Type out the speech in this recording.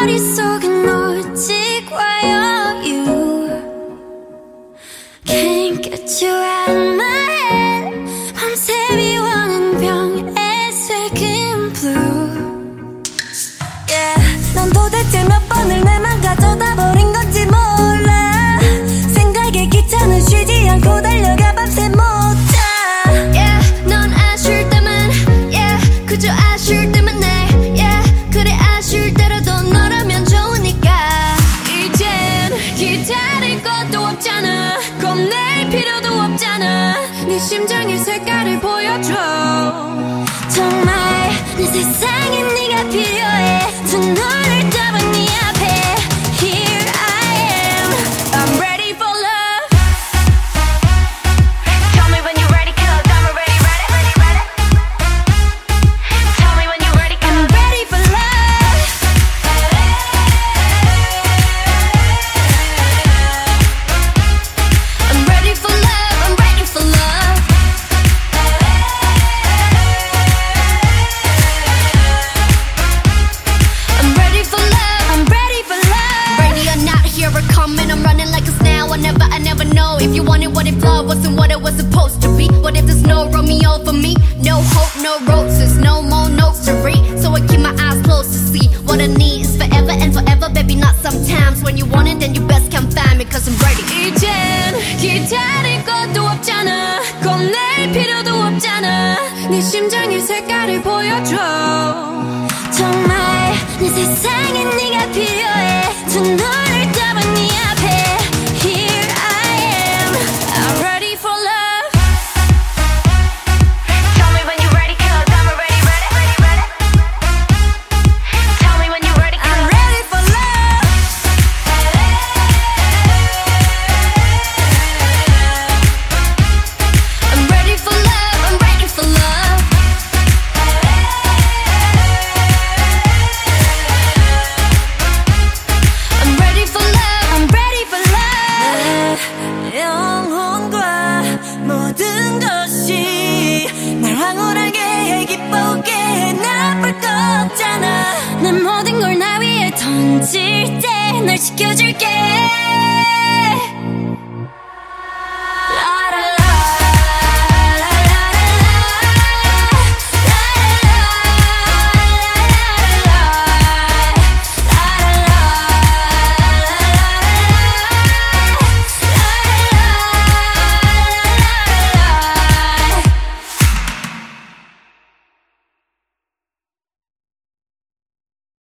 머릿속은 오직 와요 you Can't get you out of my head 밤새 미워하는 병에 새긴 blue Yeah 난 도대체 몇 번을 내맘 가져다 보 세상엔 네가 필요해. if love wasn't what it was supposed to be. What if there's no Romeo for me? No hope, no roses, no more notes to read. So I keep my eyes closed to see what I need is forever and forever, baby. Not sometimes. When you want it, then you best come find me, cause I'm ready. 이젠 기다릴 것도 없잖아 겁낼 필요도 없잖아 네 심장의 색깔을 보여줘 정말 내 세상에 네가 필요해 지칠 때 널 지켜줄게.